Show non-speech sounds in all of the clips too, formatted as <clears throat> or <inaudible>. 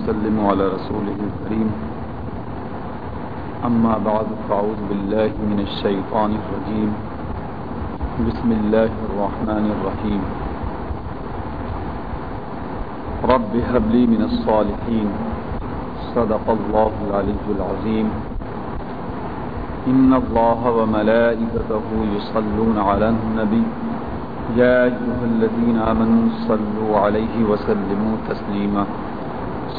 وسلم على رسوله الكريم. أما بعد، فأعوذ بالله من الشيطان الرجيم. بسم الله الرحمن الرحيم. رب هب لي من الصالحين. صدق الله العلي العظيم. إن الله وملائكته يصلون على النبي. يا أيها الذين آمنوا صلوا عليه وسلموا تسليما.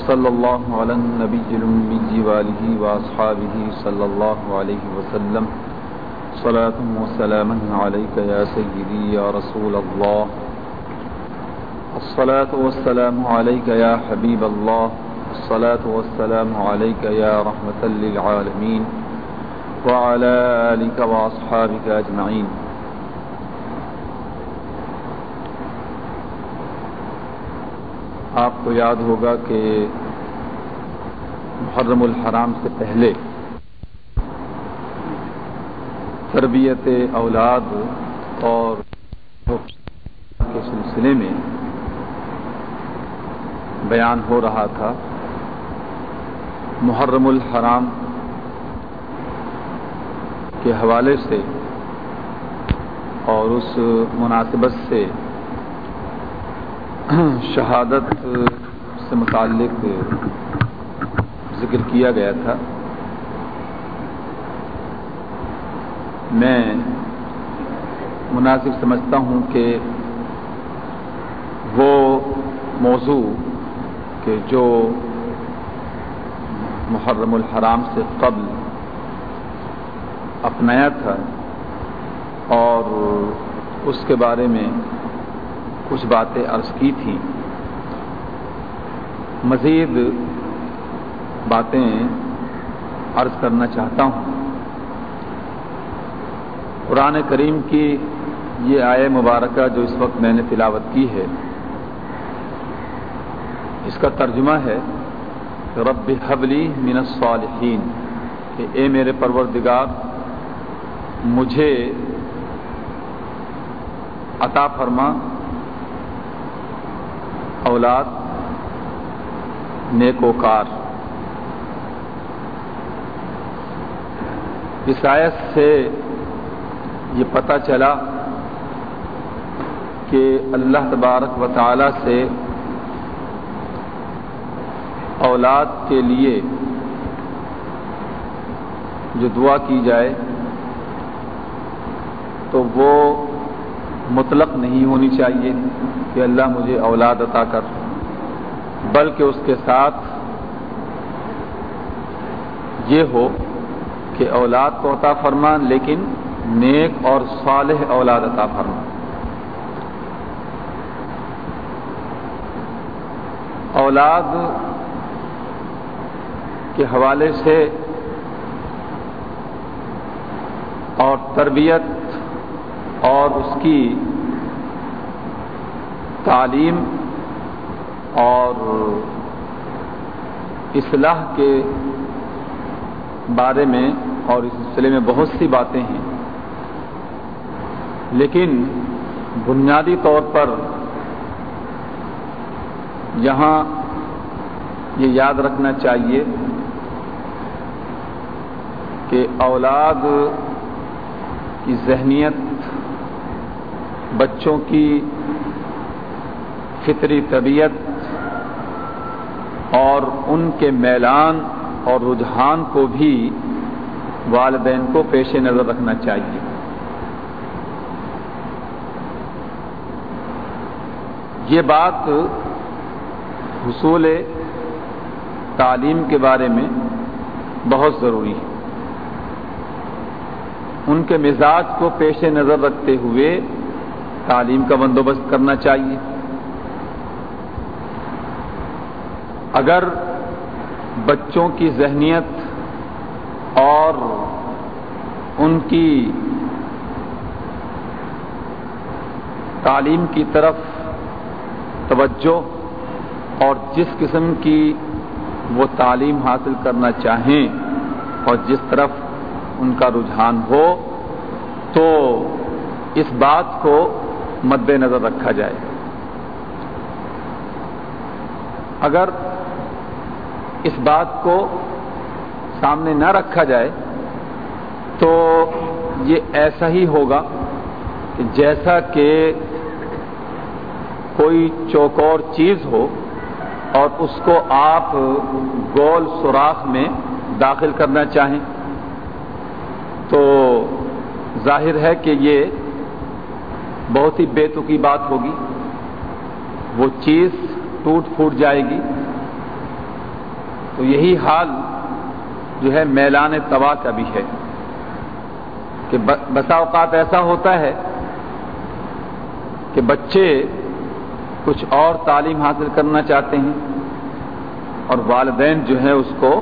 صلى الله على النبي الأمي جی وآله وأصحابه صلى الله عليه وسلم صلاة وسلاما عليك يا سيدي يا رسول الله الصلاة والسلام عليك يا حبيب الله الصلاة والسلام عليك يا رحمة للعالمين وعلى آلك وأصحابك أجمعين آپ کو یاد ہوگا کہ محرم الحرام سے پہلے تربیت اولاد اور کے سلسلے میں بیان ہو رہا تھا۔ محرم الحرام کے حوالے سے اور اس مناسبت سے <coughs> شہادت سے متعلق ذکر کیا گیا تھا۔ میں مناسب سمجھتا ہوں کہ وہ موضوع کہ جو محرم الحرام سے قبل اپنایا تھا اور اس کے بارے میں کچھ باتیں عرض کی تھیں۔ مزید باتیں عرض کرنا چاہتا ہوں۔ قرآن کریم کی یہ آئے مبارکہ جو اس وقت میں نے تلاوت کی ہے، اس کا ترجمہ ہے، رب حبلی من الصالحین، کہ اے میرے پروردگار، مجھے عطا فرما۔ اولاد نیکوکار اس آیت سے یہ پتہ چلا کہ اللہ تبارک و تعالی سے اولاد کے لیے جو دعا کی جائے تو وہ مطلق نہیں ہونی چاہیے کہ اللہ مجھے اولاد عطا کر۔ بلکہ اس کے ساتھ یہ ہو کہ اولاد کو عطا فرما، لیکن نیک اور صالح اولاد عطا فرما۔ اولاد کے حوالے سے اور تربیت اور اس کی تعلیم اور اصلاح کے بارے میں اور اس سلسلے میں بہت سی باتیں ہیں۔ لیکن بنیادی طور پر یہاں یہ یاد رکھنا چاہیے کہ اولاد کی ذہنیت بچوں کی فطری طبیعت اور ان کے میلان اور رجحان کو بھی والدین کو پیش نظر رکھنا چاہیے۔ یہ بات حصول تعلیم کے بارے میں بہت ضروری ہے۔ ان کے مزاج کو پیش نظر رکھتے ہوئے تعلیم کا بندوبست کرنا چاہیے۔ اگر بچوں کی ذہنیت اور ان کی تعلیم کی طرف توجہ اور جس قسم کی وہ تعلیم حاصل کرنا چاہیں اور جس طرف ان کا رجحان ہو تو اس بات کو مد نظر رکھا جائے۔ اگر اس بات کو سامنے نہ رکھا جائے تو یہ ایسا ہی ہوگا کہ جیسا کہ کوئی چوکور چیز ہو اور اس کو آپ گول سوراخ میں داخل کرنا چاہیں تو ظاہر ہے کہ یہ بہت ہی بے تکی بات ہوگی۔ وہ چیز ٹوٹ پھوٹ جائے گی۔ تو یہی حال جو ہے میلان تباہ کا بھی ہے۔ کہ بسا اوقات ایسا ہوتا ہے کہ بچے کچھ اور تعلیم حاصل کرنا چاہتے ہیں اور والدین جو ہے اس کو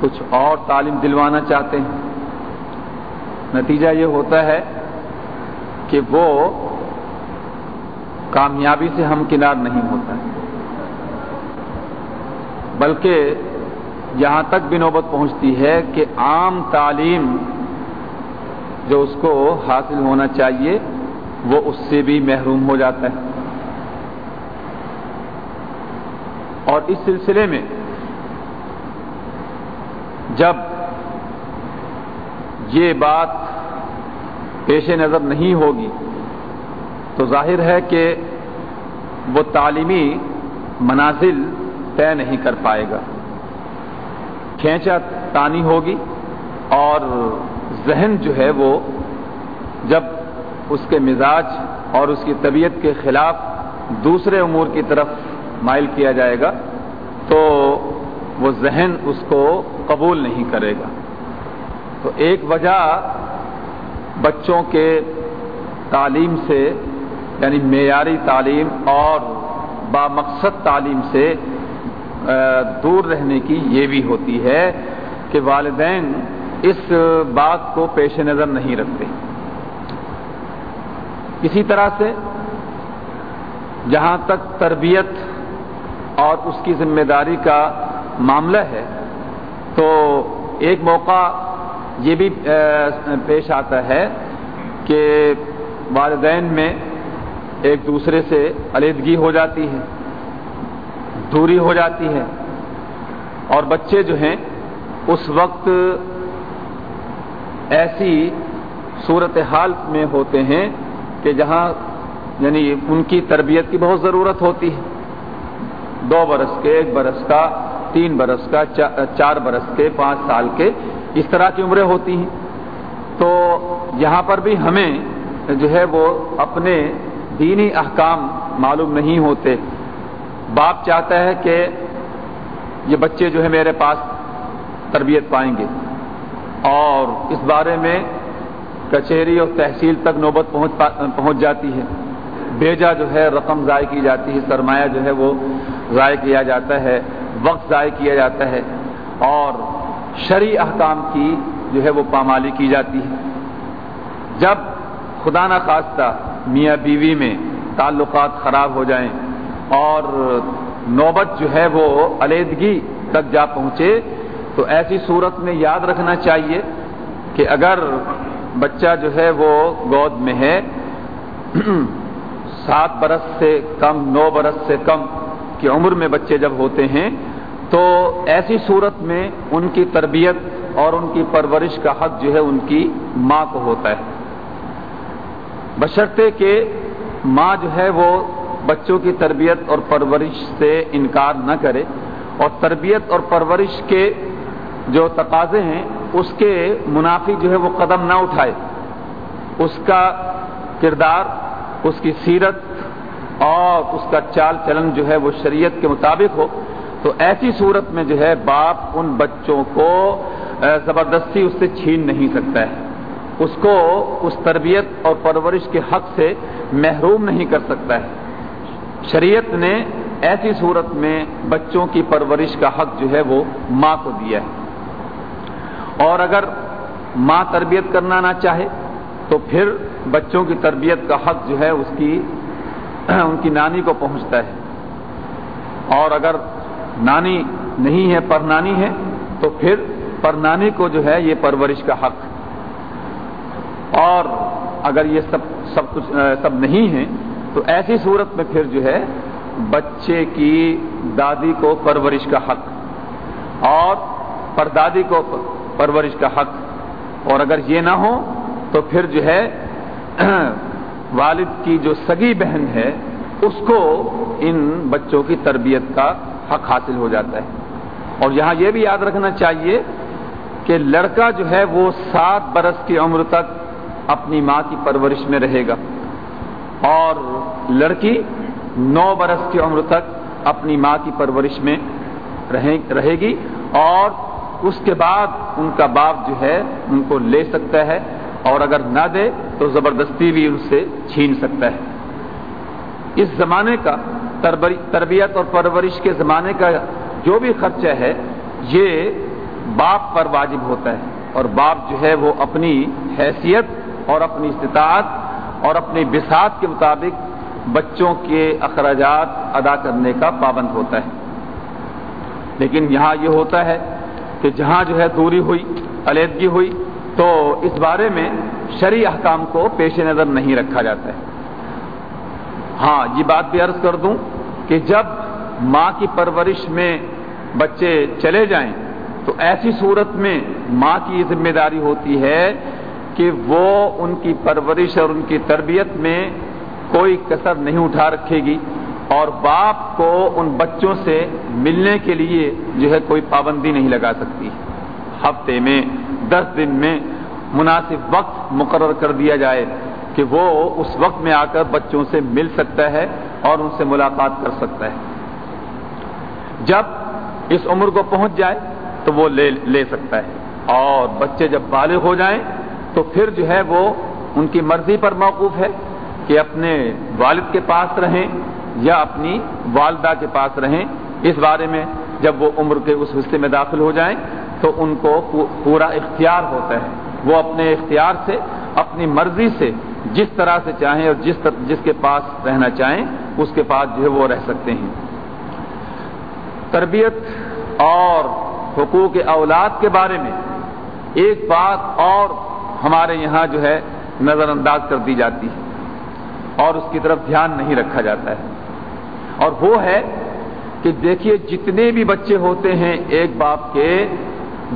کچھ اور تعلیم دلوانا چاہتے ہیں۔ نتیجہ یہ ہوتا ہے کہ وہ کامیابی سے ہمکنار نہیں ہوتا ہے۔ بلکہ یہاں تک بھی نوبت پہنچتی ہے کہ عام تعلیم جو اس کو حاصل ہونا چاہیے، وہ اس سے بھی محروم ہو جاتا ہے۔ اور اس سلسلے میں جب یہ بات پیش نظر نہیں ہوگی۔ تو ظاہر ہے کہ وہ تعلیمی منازل طے نہیں کر پائے گا۔ کھینچا تانی ہوگی اور ذہن جو ہے وہ جب اس کے مزاج اور اس کی طبیعت کے خلاف دوسرے امور کی طرف مائل کیا جائے گا، تو وہ ذہن اس کو قبول نہیں کرے گا۔ تو ایک وجہ بچوں کے تعلیم سے یعنی معیاری تعلیم اور بامقصد تعلیم سے دور رہنے کی یہ بھی ہوتی ہے کہ والدین اس بات کو پیش نظر نہیں رکھتے۔ اسی طرح سے جہاں تک تربیت اور اس کی ذمہ داری کا معاملہ ہے، تو ایک موقع یہ بھی پیش آتا ہے کہ والدین میں ایک دوسرے سے علیحدگی ہو جاتی ہے، دوری ہو جاتی ہے، اور بچے جو ہیں، اس وقت ایسی صورت حال میں ہوتے ہیں کہ جہاں یعنی ان کی تربیت کی بہت ضرورت ہوتی ہے۔ دو برس کے، ایک برس کا تین برس کا چار برس کے، پانچ سال کے اس طرح کی عمریں ہوتی ہیں۔ تو یہاں پر بھی ہمیں جو ہے وہ اپنے دینی احکام معلوم نہیں ہوتے۔ باپ چاہتا ہے کہ یہ بچے جو ہے میرے پاس تربیت پائیں گے۔ اور اس بارے میں کچہری اور تحصیل تک نوبت پہنچ پہنچ جاتی ہے۔ بیجا جو ہے رقم ضائع کی جاتی ہے، سرمایہ جو ہے وہ ضائع کیا جاتا ہے۔ وقت ضائع کیا جاتا ہے اور شرع احکام کی جو ہے وہ پامالی کی جاتی ہے۔ جب خدا نخواستہ میاں بیوی میں تعلقات خراب ہو جائیں اور نوبت جو ہے وہ علیحدگی تک جا پہنچے، تو ایسی صورت میں یاد رکھنا چاہیے کہ اگر بچہ جو ہے وہ گود میں ہے، سات برس سے کم، نو برس سے کم کی عمر میں بچے جب ہوتے ہیں تو ایسی صورت میں ان کی تربیت اور ان کی پرورش کا حق جو ہے ان کی ماں کو ہوتا ہے۔ بشرطے کہ ماں جو ہے وہ بچوں کی تربیت اور پرورش سے انکار نہ کرے اور تربیت اور پرورش کے جو تقاضے ہیں، اس کے منافی جو ہے وہ قدم نہ اٹھائے۔ اس کا کردار، اس کی سیرت اور اس کا چال چلن جو ہے وہ شریعت کے مطابق ہو۔ تو ایسی صورت میں جو ہے باپ ان بچوں کو زبردستی اس سے چھین نہیں سکتا ہے۔ اس کو اس تربیت اور پرورش کے حق سے محروم نہیں کر سکتا ہے۔ شریعت نے ایسی صورت میں بچوں کی پرورش کا حق جو ہے وہ ماں کو دیا ہے۔ اور اگر ماں تربیت کرنا نہ چاہے، تو پھر بچوں کی تربیت کا حق جو ہے اس کی ان کی نانی کو پہنچتا ہے۔ اور اگر نانی نہیں ہے، پر نانی ہے، تو پھر پر نانی کو جو ہے یہ پرورش کا حق۔ اور اگر یہ سب سب کچھ سب نہیں ہے تو ایسی صورت میں پھر جو ہے بچے کی دادی کو پرورش کا حق۔ اور پردادی کو پرورش کا حق۔ اور اگر یہ نہ ہو، تو پھر جو ہے <clears throat> والد کی جو سگی بہن ہے، اس کو ان بچوں کی تربیت کا حق حاصل ہو جاتا ہے۔ اور یہاں یہ بھی یاد رکھنا چاہیے کہ لڑکا جو ہے وہ سات برس کی عمر تک اپنی ماں کی پرورش میں رہے گا۔ اور لڑکی نو برس کی عمر تک اپنی ماں کی پرورش میں رہے گی۔ اور اس کے بعد ان کا باپ جو ہے ان کو لے سکتا ہے۔ اور اگر نہ دے تو زبردستی بھی ان سے چھین سکتا ہے۔ اس زمانے کا تربیت اور پرورش کے زمانے کا جو بھی خرچہ ہے، یہ باپ پر واجب ہوتا ہے۔ اور باپ جو ہے، وہ اپنی حیثیت اور اپنی استطاعت اور اپنی بساط کے مطابق بچوں کے اخراجات ادا کرنے کا پابند ہوتا ہے۔ لیکن یہاں یہ ہوتا ہے کہ جہاں جو ہے، دوری ہوئی، علیحدگی ہوئی، تو اس بارے میں شرع احکام کو پیش نظر نہیں رکھا جاتا ہے۔ ہاں یہ بات بھی عرض کر دوں کہ جب ماں کی پرورش میں بچے چلے جائیں، تو ایسی صورت میں ماں کی یہ ذمہ داری ہوتی ہے کہ وہ ان کی پرورش اور ان کی تربیت میں کوئی کثر نہیں اٹھا رکھے گی اور باپ کو ان بچوں سے ملنے کے لیے جو ہے کوئی پابندی نہیں لگا سکتی۔ ہفتے میں، دس دن میں مناسب وقت مقرر کر دیا جائے۔ کہ وہ اس وقت میں آ کر بچوں سے مل سکتا ہے اور ان سے ملاقات کر سکتا ہے۔ جب اس عمر کو پہنچ جائے تو وہ لے لے سکتا ہے۔ اور بچے جب بالغ ہو جائیں تو پھر جو ہے وہ ان کی مرضی پر موقوف ہے کہ اپنے والد کے پاس رہیں یا اپنی والدہ کے پاس رہیں۔ اس بارے میں جب وہ عمر کے اس حصے میں داخل ہو جائیں تو ان کو پورا اختیار ہوتا ہے۔ وہ اپنے اختیار سے، اپنی مرضی سے جس طرح سے چاہیں اور جس جس کے پاس رہنا چاہیں، اس کے پاس جو ہے وہ رہ سکتے ہیں۔ تربیت اور حقوق اولاد کے بارے میں ایک بات اور ہمارے یہاں جو ہے نظر انداز کر دی جاتی ہے اور اس کی طرف دھیان نہیں رکھا جاتا ہے۔ اور وہ ہے کہ دیکھیے جتنے بھی بچے ہوتے ہیں ایک باپ کے،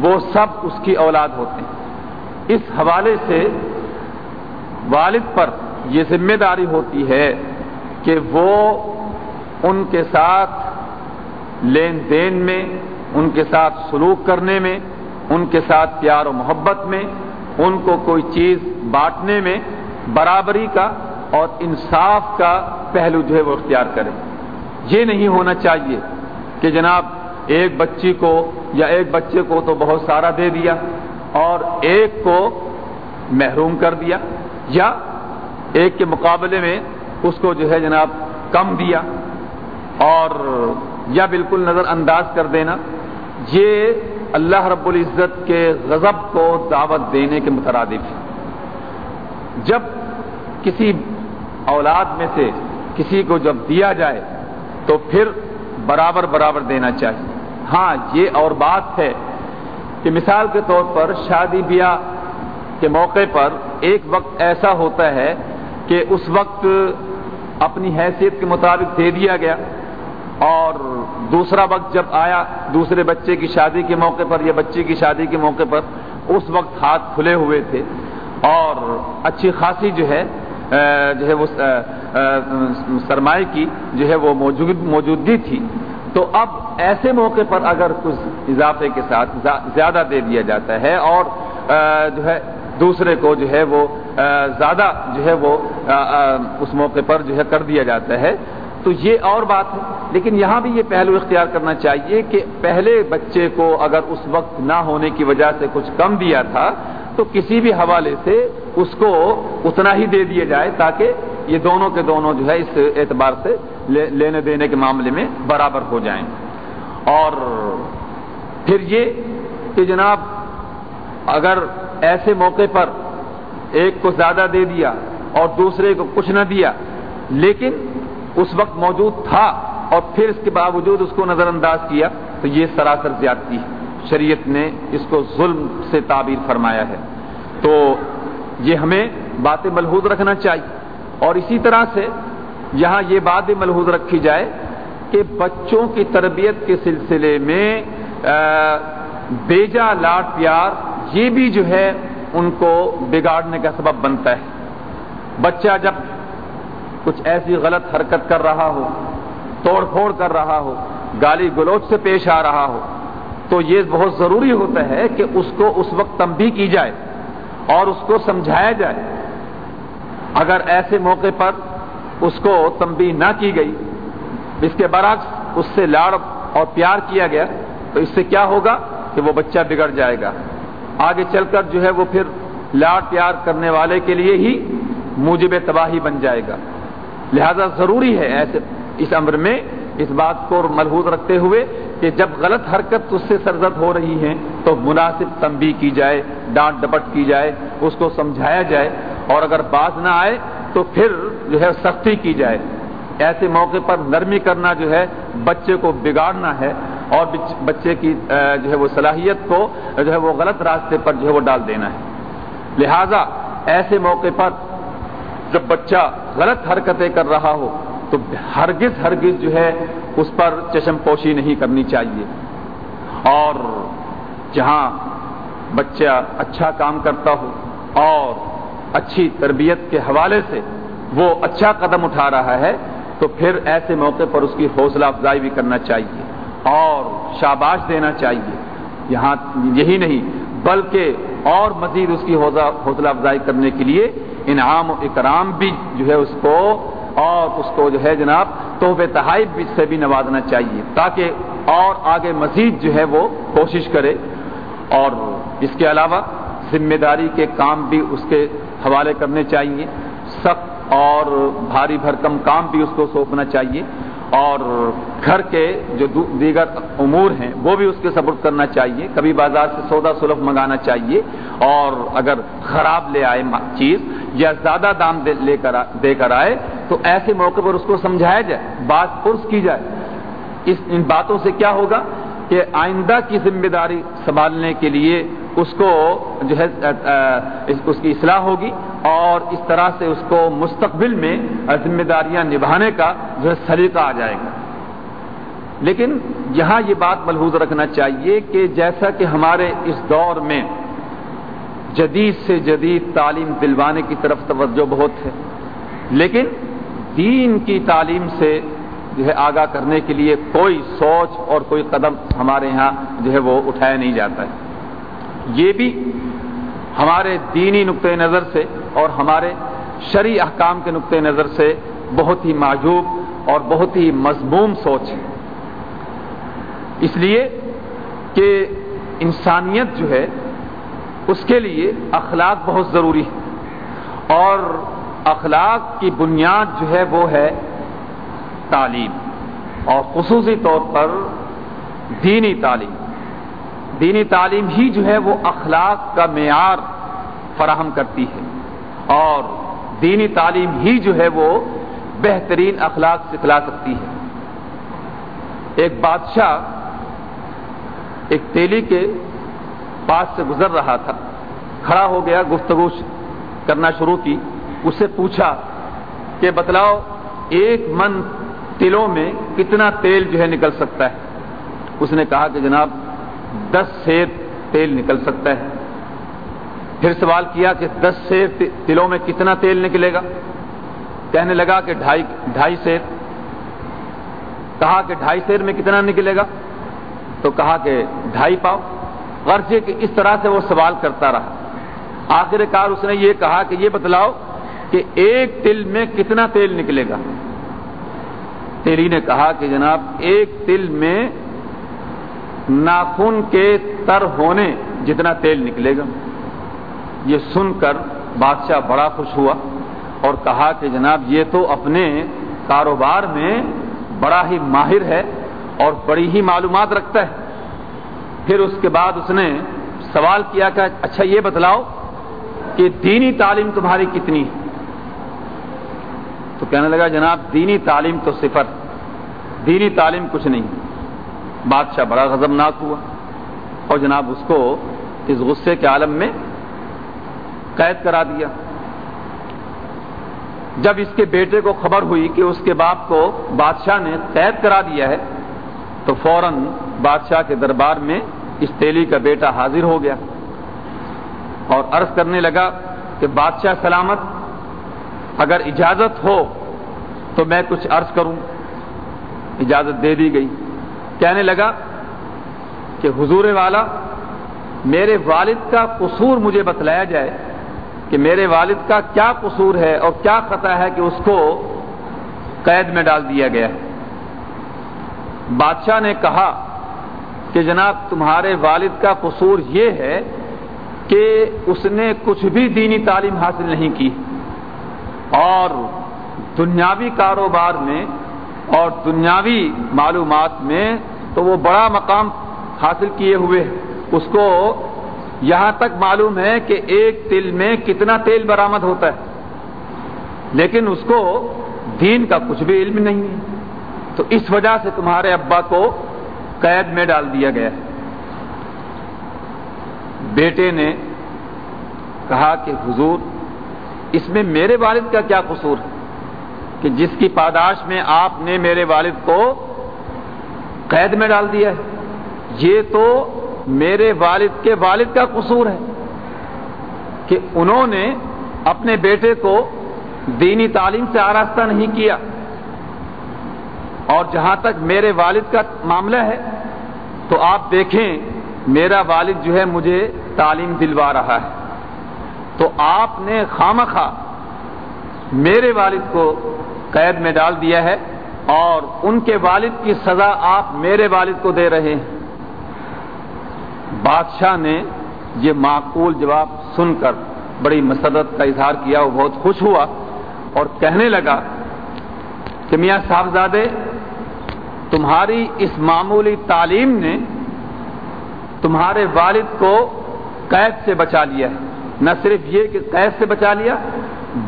وہ سب اس کی اولاد ہوتے ہیں۔ اس حوالے سے والد پر یہ ذمہ داری ہوتی ہے کہ وہ ان کے ساتھ لین دین میں، ان کے ساتھ سلوک کرنے میں، ان کے ساتھ پیار و محبت میں، ان کو کوئی چیز بانٹنے میں برابری کا اور انصاف کا پہلو جو ہے وہ اختیار کرے۔ یہ نہیں ہونا چاہیے کہ جناب ایک بچی کو یا ایک بچے کو تو بہت سارا دے دیا اور ایک کو محروم کر دیا۔ یا ایک کے مقابلے میں اس کو جو ہے جناب کم دیا اور یا بالکل نظر انداز کر دینا، یہ اللہ رب العزت کے غضب کو دعوت دینے کے مترادف ہے۔ جب کسی اولاد میں سے کسی کو جب دیا جائے تو پھر برابر برابر دینا چاہیے۔ ہاں یہ اور بات ہے کہ مثال کے طور پر شادی بیاہ کے موقع پر ایک وقت ایسا ہوتا ہے کہ اس وقت اپنی حیثیت کے مطابق دے دیا گیا اور دوسرا وقت جب آیا دوسرے بچے کی شادی کے موقع پر یا بچے کی شادی کے موقع پر اس وقت ہاتھ کھلے ہوئے تھے اور اچھی خاصی جو ہے جو ہے وہ سرمایہ کی جو ہے وہ موجودگی تھی۔ تو اب ایسے موقع پر اگر کچھ اضافے کے ساتھ زیادہ دے دیا جاتا ہے اور جو ہے دوسرے کو جو ہے وہ زیادہ جو ہے وہ اس موقع پر جو ہے کر دیا جاتا ہے۔ تو یہ اور بات ہے۔ لیکن یہاں بھی یہ پہلو اختیار کرنا چاہیے کہ پہلے بچے کو اگر اس وقت نہ ہونے کی وجہ سے کچھ کم دیا تھا، تو کسی بھی حوالے سے اس کو اتنا ہی دے دیا جائے تاکہ یہ دونوں کے دونوں جو ہے اس اعتبار سے لینے دینے کے معاملے میں برابر ہو جائیں۔ اور پھر یہ کہ جناب، اگر ایسے موقع پر ایک کو زیادہ دے دیا اور دوسرے کو کچھ نہ دیا، لیکن اس وقت موجود تھا اور پھر اس کے باوجود اس کو نظر انداز کیا، تو یہ سراسر زیادتی ہے۔ شریعت نے اس کو ظلم سے تعبیر فرمایا ہے۔ تو یہ ہمیں باتیں ملحوظ رکھنا چاہیے۔ اور اسی طرح سے یہاں یہ بات بھی ملحوظ رکھی جائے کہ بچوں کی تربیت کے سلسلے میں بیجا لاڈ پیار یہ بھی جو ہے ان کو بگاڑنے کا سبب بنتا ہے۔ بچہ جب کچھ ایسی غلط حرکت کر رہا ہو، توڑ پھوڑ کر رہا ہو، گالی گلوچ سے پیش آ رہا ہو، تو یہ بہت ضروری ہوتا ہے کہ اس کو اس وقت تنبی کی جائے اور اس کو سمجھایا جائے۔ اگر ایسے موقع پر اس کو تنبی نہ کی گئی، اس کے برعکس اس سے لاڑ اور پیار کیا گیا، تو اس سے کیا ہوگا کہ وہ بچہ بگڑ جائے گا۔ آگے چل کر جو ہے وہ پھر لاڑ پیار کرنے والے کے لیے ہی موجب تباہی بن جائے گا۔ لہذا ضروری ہے ایسے اس امر میں اس بات کو ملحوظ رکھتے ہوئے کہ جب غلط حرکت اس سے سرزد ہو رہی ہے تو مناسب تنبی کی جائے، ڈانٹ ڈپٹ کی جائے، اس کو سمجھایا جائے اور اگر بات نہ آئے تو پھر جو ہے سختی کی جائے۔ ایسے موقع پر نرمی کرنا جو ہے بچے کو بگاڑنا ہے اور بچے کی جو ہے وہ صلاحیت کو، جو ہے وہ غلط راستے پر جو ہے وہ ڈال دینا ہے۔ لہذا ایسے موقع پر جب بچہ غلط حرکتیں کر رہا ہو، تو ہرگز ہرگز جو ہے اس پر چشم پوشی نہیں کرنی چاہیے۔ اور جہاں بچہ اچھا کام کرتا ہو اور اچھی تربیت کے حوالے سے وہ اچھا قدم اٹھا رہا ہے، تو پھر ایسے موقع پر اس کی حوصلہ افزائی بھی کرنا چاہیے۔ اور شاباش دینا چاہیے۔ یہاں یہی نہیں، بلکہ اور مزید اس کی حوصلہ افزائی کرنے کے لیے انعام و اکرام بھی جو ہے اس کو اور اس کو جو ہے جناب تحفے تحائف سے بھی نوازنا چاہیے تاکہ اور آگے مزید جو ہے وہ کوشش کرے۔ اور اس کے علاوہ ذمہ داری کے کام بھی اس کے حوالے کرنے چاہیے۔ سخت اور بھاری بھرکم کام بھی اس کو سونپنا چاہیے۔ اور گھر کے جو دیگر امور ہیں، وہ بھی اس کے سپورٹ کرنا چاہیے۔ کبھی بازار سے سودا سلف منگانا چاہیے اور اگر خراب لے آئے چیز یا زیادہ دام لے کر دے کر آئے، تو ایسے موقع پر اس کو سمجھایا جائے، بات پرس کی جائے۔ اس ان باتوں سے کیا ہوگا کہ آئندہ کی ذمہ داری سنبھالنے کے لیے اس کو جو ہے اس کی اصلاح ہوگی اور اس طرح سے اس کو مستقبل میں ذمہ داریاں نبھانے کا جو ہے، سلیقہ آ جائے گا۔ لیکن یہاں یہ بات ملحوظ رکھنا چاہیے کہ جیسا کہ ہمارے اس دور میں جدید سے جدید تعلیم دلوانے کی طرف توجہ بہت ہے، لیکن دین کی تعلیم سے جو ہے، آگاہ کرنے کے لیے کوئی سوچ اور کوئی قدم ہمارے یہاں جو ہے، وہ اٹھایا نہیں جاتا ہے۔ یہ بھی ہمارے دینی نقطۂ نظر سے اور ہمارے شرع احکام کے نقطۂ نظر سے بہت ہی معجوب اور بہت ہی مضموم سوچ ہے۔ اس لیے کہ انسانیت جو ہے، اس کے لیے اخلاق بہت ضروری ہے اور اخلاق کی بنیاد جو ہے، وہ ہے تعلیم۔ اور خصوصی طور پر دینی تعلیم۔ دینی تعلیم ہی جو ہے وہ اخلاق کا معیار فراہم کرتی ہے اور دینی تعلیم ہی جو ہے وہ بہترین اخلاق سکھلا سکتی ہے۔ ایک بادشاہ ایک تیلی کے پاس سے گزر رہا تھا۔ کھڑا ہو گیا، گفتگو کرنا شروع کی۔ اس سے پوچھا کہ بتلاؤ، ایک من تلوں میں کتنا تیل جو ہے نکل سکتا ہے؟ اس نے کہا کہ جناب دس سیر تیل نکل سکتا ہے۔ پھر سوال کیا کہ دس سیر تلوں میں کتنا تیل نکلے گا؟ کہنے لگا کہ ڈھائی ڈھائی سیر۔ کہا کہ ڈھائی سیر میں کتنا نکلے گا؟ تو کہا کہ ڈھائی پاؤ۔ غرض کہ اس طرح سے وہ سوال کرتا رہا۔ آخر کار اس نے یہ کہا کہ یہ بتلاؤ کہ ایک تل میں کتنا تیل نکلے گا؟ تیری نے کہا کہ جناب، ایک تل میں ناخن کے تر ہونے جتنا تیل نکلے گا۔ یہ سن کر بادشاہ بڑا خوش ہوا اور کہا کہ جناب، یہ تو اپنے کاروبار میں بڑا ہی ماہر ہے اور بڑی ہی معلومات رکھتا ہے۔ پھر اس کے بعد اس نے سوال کیا کہ اچھا یہ بتلاؤ کہ دینی تعلیم تمہاری کتنی ہے؟ تو کہنے لگا، جناب، دینی تعلیم تو صفر، دینی تعلیم کچھ نہیں۔ بادشاہ بڑا غضبناک ہوا۔ اور جناب اس کو اس غصے کے عالم میں قید کرا دیا۔ جب اس کے بیٹے کو خبر ہوئی کہ اس کے باپ کو بادشاہ نے قید کرا دیا ہے، تو فوراً بادشاہ کے دربار میں اس تیلی کا بیٹا حاضر ہو گیا۔ اور عرض کرنے لگا کہ بادشاہ سلامت، اگر اجازت ہو تو میں کچھ عرض کروں۔ اجازت دے دی گئی۔ کہنے لگا کہ حضور والا، میرے والد کا قصور مجھے بتلایا جائے کہ میرے والد کا کیا قصور ہے اور کیا خطا ہے کہ اس کو قید میں ڈال دیا گیا ہے۔ بادشاہ نے کہا کہ جناب، تمہارے والد کا قصور یہ ہے کہ اس نے کچھ بھی دینی تعلیم حاصل نہیں کی اور دنیاوی کاروبار میں اور دنیاوی معلومات میں تو وہ بڑا مقام حاصل کیے ہوئے اس کو یہاں تک معلوم ہے کہ ایک تل میں کتنا تیل برآمد ہوتا ہے۔ لیکن اس کو دین کا کچھ بھی علم نہیں ہے۔ تو اس وجہ سے تمہارے ابا کو قید میں ڈال دیا گیا بیٹے نے کہا کہ حضور، اس میں میرے والد کا کیا قصور ہے؟ کہ جس کی پاداش میں آپ نے میرے والد کو قید میں ڈال دیا ہے۔ یہ تو میرے والد کے والد کا قصور ہے کہ انہوں نے اپنے بیٹے کو دینی تعلیم سے آراستہ نہیں کیا۔ اور جہاں تک میرے والد کا معاملہ ہے، تو آپ دیکھیں، میرا والد جو ہے مجھے تعلیم دلوا رہا ہے۔ تو آپ نے خام خواہ میرے والد کو قید میں ڈال دیا ہے۔ اور ان کے والد کی سزا آپ میرے والد کو دے رہے ہیں۔ بادشاہ نے یہ معقول جواب سن کر بڑی مسرت کا اظہار کیا، وہ بہت خوش ہوا اور کہنے لگا کہ میاں صاحبزادے، تمہاری اس معمولی تعلیم نے تمہارے والد کو قید سے بچا لیا ہے۔ نہ صرف یہ کہ قید سے بچا لیا،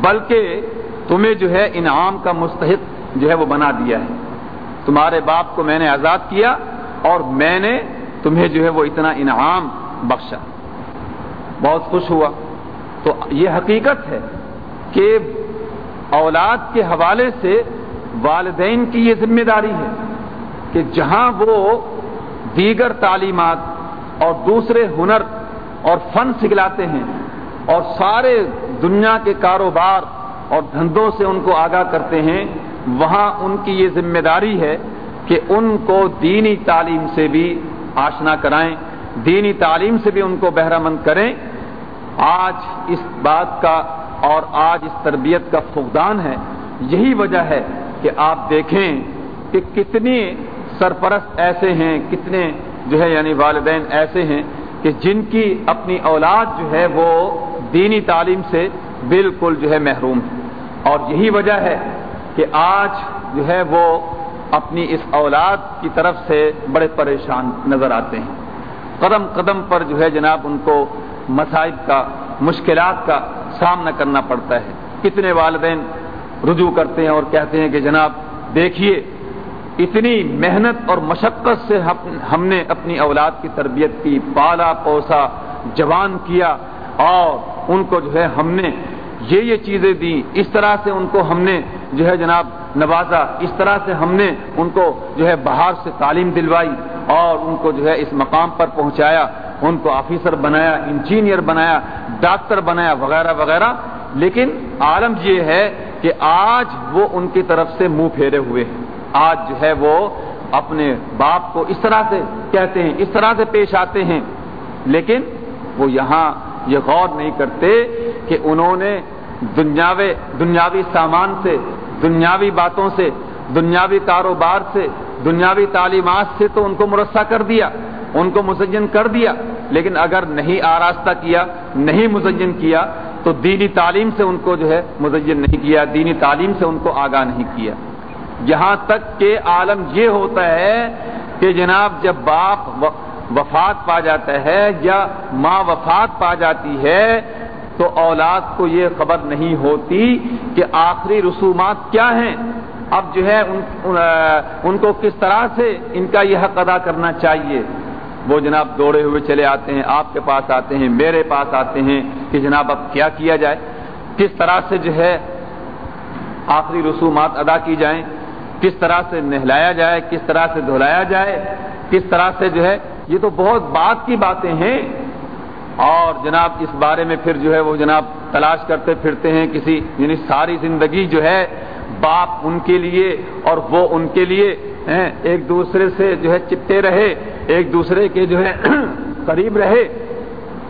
بلکہ تمہیں جو ہے انعام کا مستحق جو ہے وہ بنا دیا ہے۔ تمہارے باپ کو میں نے آزاد کیا اور میں نے تمہیں جو ہے وہ اتنا انعام بخشا۔ بہت خوش ہوا۔ تو یہ حقیقت ہے کہ اولاد کے حوالے سے والدین کی یہ ذمہ داری ہے کہ جہاں وہ دیگر تعلیمات اور دوسرے ہنر اور فن سکھلاتے ہیں اور سارے دنیا کے کاروبار اور دھندوں سے ان کو آگاہ کرتے ہیں وہاں ان کی یہ ذمہ داری ہے کہ ان کو دینی تعلیم سے بھی آشنا کرائیں، دینی تعلیم سے بھی ان کو بہرہ مند کریں۔ آج اس بات کا اور آج اس تربیت کا فقدان ہے۔ یہی وجہ ہے کہ آپ دیکھیں کہ کتنی سرپرست ایسے ہیں، کتنے جو ہے یعنی والدین ایسے ہیں کہ جن کی اپنی اولاد جو ہے وہ دینی تعلیم سے بالکل جو ہے محروم ہے۔ اور یہی وجہ ہے کہ آج جو ہے وہ اپنی اس اولاد کی طرف سے بڑے پریشان نظر آتے ہیں۔ قدم قدم پر جو ہے جناب ان کو مسائب کا، مشکلات کا سامنا کرنا پڑتا ہے۔ کتنے والدین رجوع کرتے ہیں اور کہتے ہیں کہ جناب دیکھیے، اتنی محنت اور مشقت سے ہم نے اپنی اولاد کی تربیت کی، پالا پوسا، جوان کیا اور ان کو جو ہے ہم نے یہ یہ چیزیں دی اس طرح سے ان کو ہم نے جو ہے جناب نوازا، اس طرح سے ہم نے ان کو جو ہے باہر سے تعلیم دلوائی اور ان کو جو ہے اس مقام پر پہنچایا، ان کو آفیسر بنایا، انجینئر بنایا، ڈاکٹر بنایا وغیرہ وغیرہ۔ لیکن عالم یہ ہے کہ آج وہ ان کی طرف سے منہ پھیرے ہوئے ہیں۔ آج جو ہے وہ اپنے باپ کو اس طرح سے کہتے ہیں، اس طرح سے پیش آتے ہیں۔ لیکن وہ یہاں یہ غور نہیں کرتے کہ انہوں نے دنیاوے، دنیاوی سامان سے دنیاوی باتوں سے، دنیاوی کاروبار سے، دنیاوی تعلیمات سے تو ان کو مرسہ کر دیا، ان کو مسجن کر دیا، لیکن اگر نہیں آراستہ کیا، نہیں مزین کیا، تو دینی تعلیم سے ان کو جو ہے مزین نہیں کیا، دینی تعلیم سے ان کو آگاہ نہیں کیا۔ یہاں تک کہ عالم یہ ہوتا ہے کہ جناب جب باپ وفات پا جاتا ہے یا ماں وفات پا جاتی ہے تو اولاد کو یہ خبر نہیں ہوتی کہ آخری رسومات کیا ہیں۔ اب جو ہے ان ان کو کس طرح سے ان کا یہ حق ادا کرنا چاہیے؟ وہ جناب دوڑے ہوئے چلے آتے ہیں، آپ کے پاس آتے ہیں، میرے پاس آتے ہیں کہ جناب اب کیا کیا جائے؟ کس طرح سے جو ہے آخری رسومات ادا کی جائیں؟ کس طرح سے نہلایا جائے؟ کس طرح سے دھلایا جائے؟ کس طرح سے جو ہے، یہ تو بہت بات کی باتیں ہیں۔ اور جناب اس بارے میں پھر جو ہے وہ جناب تلاش کرتے پھرتے ہیں کسی یعنی ساری زندگی جو ہے باپ ان کے لیے اور وہ ان کے لیے ایک دوسرے سے جو ہے چپتے رہے، ایک دوسرے کے جو ہے <clears throat> قریب رہے۔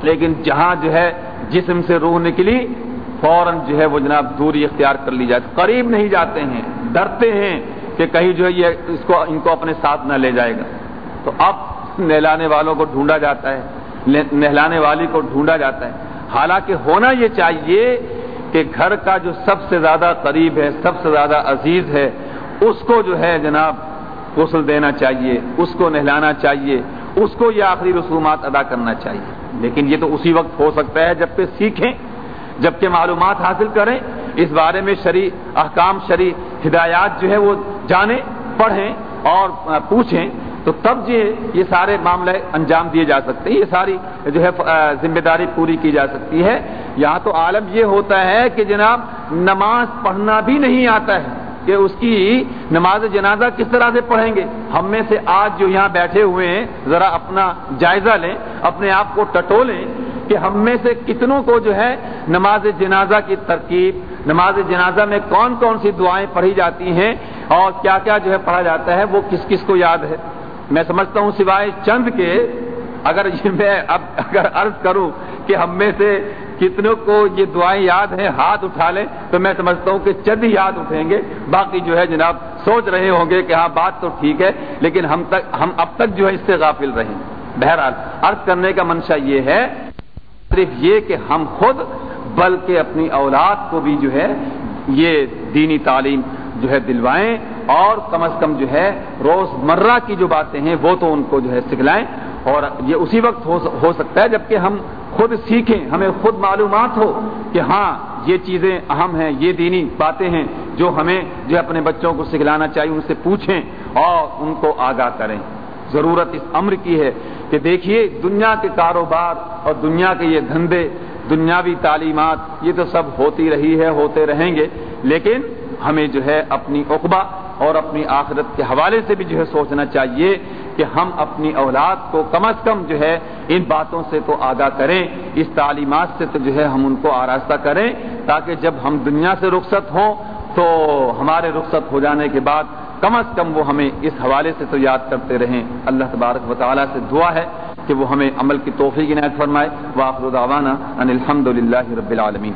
لیکن جہاں جو ہے جسم سے روح نکلی، فوراً جو ہے وہ جناب دوری اختیار کر لی جاتی۔ قریب نہیں جاتے ہیں، ڈرتے ہیں کہ کہیں جو ہے یہ اس کو، ان کو اپنے ساتھ نہ لے جائے گا۔ تو اب نہلانے والوں کو ڈھونڈا جاتا ہے۔ نہلانے والی کو ڈھونڈا جاتا ہے۔ حالانکہ ہونا یہ چاہیے کہ گھر کا جو سب سے زیادہ قریب ہے، سب سے زیادہ عزیز ہے، اس کو جو ہے جناب غسل دینا چاہیے، اس کو نہلانا چاہیے، اس کو یہ آخری رسومات ادا کرنا چاہیے۔ لیکن یہ تو اسی وقت ہو سکتا ہے جبکہ سیکھیں جبکہ معلومات حاصل کریں، اس بارے میں شریع احکام شریع ہدایات جو ہے وہ جانیں، پڑھیں اور پوچھیں۔ تو تب جو یہ سارے معاملے انجام دیے جا سکتے ہیں، یہ ساری جو ہے ذمہ داری پوری کی جا سکتی ہے۔ یہاں تو عالم یہ ہوتا ہے کہ جناب نماز پڑھنا بھی نہیں آتا ہے کہ اس کی نماز جنازہ کس طرح سے پڑھیں گے۔ ہم میں سے آج جو یہاں بیٹھے ہوئے ہیں، ذرا اپنا جائزہ لیں، اپنے آپ کو ٹٹو لیں کہ ہم میں سے کتنوں کو جو ہے نماز جنازہ کی ترکیب، نماز جنازہ میں کون کون سی دعائیں پڑھی جاتی ہیں اور کیا کیا جو ہے پڑھا جاتا ہے، وہ کس کس کو یاد ہے۔ میں سمجھتا ہوں سوائے چند کے، اگر میں اب اگر عرض کروں کہ ہم میں سے کتنوں کو یہ دعائیں یاد ہیں، ہاتھ اٹھا لیں، تو میں سمجھتا ہوں کہ چند ہی یاد اٹھیں گے۔ باقی جو ہے جناب سوچ رہے ہوں گے کہ ہاں بات تو ٹھیک ہے، لیکن ہم تک، ہم اب تک جو ہے اس سے غافل رہیں۔ بہرحال عرض کرنے کا منشا یہ ہے، صرف یہ کہ ہم خود، بلکہ اپنی اولاد کو بھی جو ہے یہ دینی تعلیم جو ہے دلوائیں۔ اور کم از کم جو ہے روز مرہ کی جو باتیں ہیں، وہ تو ان کو جو ہے سکھلائیں۔ اور یہ اسی وقت ہو سکتا ہے جبکہ ہم خود سیکھیں، ہمیں خود معلومات ہو کہ ہاں یہ چیزیں اہم ہیں، یہ دینی باتیں ہیں جو ہمیں جو اپنے بچوں کو سکھلانا چاہیے، ان سے پوچھیں اور ان کو آگاہ کریں۔ ضرورت اس امر کی ہے کہ دیکھیے، دنیا کے کاروبار اور دنیا کے یہ دھندے، دنیاوی تعلیمات، یہ تو سب ہوتی رہی ہے، ہوتے رہیں گے۔ لیکن ہمیں جو ہے اپنی اقبا اور اپنی آخرت کے حوالے سے بھی جو ہے سوچنا چاہیے کہ ہم اپنی اولاد کو کم از کم جو ہے ان باتوں سے تو آگاہ کریں، اس تعلیمات سے تو جو ہے ہم ان کو آراستہ کریں، تاکہ جب ہم دنیا سے رخصت ہوں تو ہمارے رخصت ہو جانے کے بعد کم از کم وہ ہمیں اس حوالے سے تو یاد کرتے رہیں۔ اللہ تبارک و تعالیٰ سے دعا ہے کہ وہ ہمیں عمل کی توفیق عنایت فرمائے۔ واخر دعوانا ان الحمد للہ رب العالمین۔